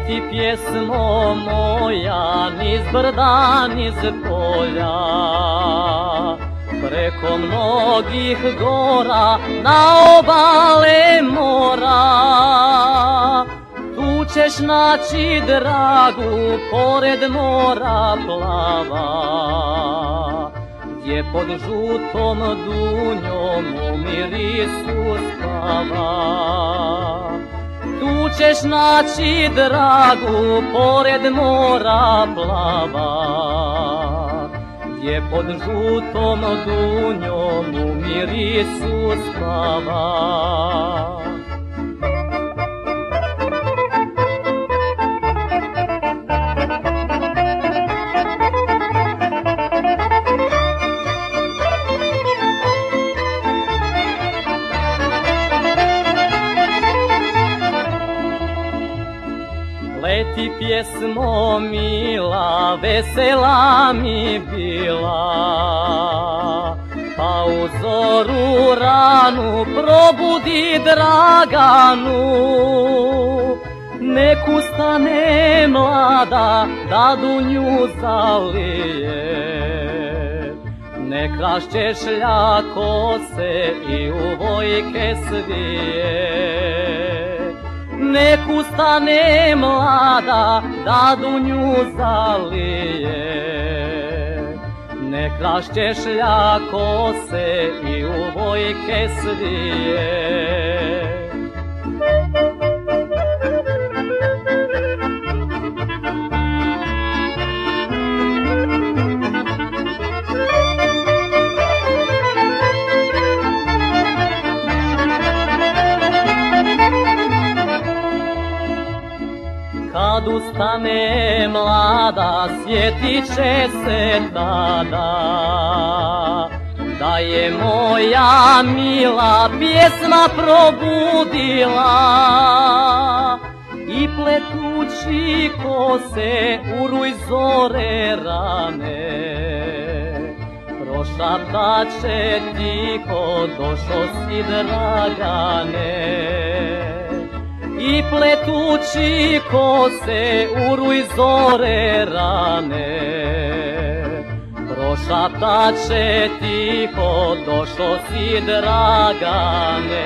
Leti pjesmo moja niz brda, niz polja. Preko mnogih gora na obale mora. Tu ćeš naći dragu pored mora plava Gdje pod žutom dunjom u mirisu spava ćeš naći dragu pored mora plava Gdje pod žutom dunjom u mirisu spava Leti pjesmo mila, vesela mi bila. Pa u zoru ranu probudi Draganu. Nek ustane mlada da dunju zalije. Nek raščešlja kose i u vojke svije Nek ustane mlada da dunju zalije. Nek raščešlja kose i u vojke svije Kad ustane mlada, sjetit će se tada Da je moja mila pjesma probudila I pletući kose u ruj zore rane. Prošaptat će tiho, došo si dragane pletući kose u ruj zore rane. Prošaptat će tiho, došo si dragane.